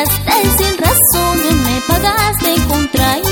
engañaste sin razón, me pagaste con traición.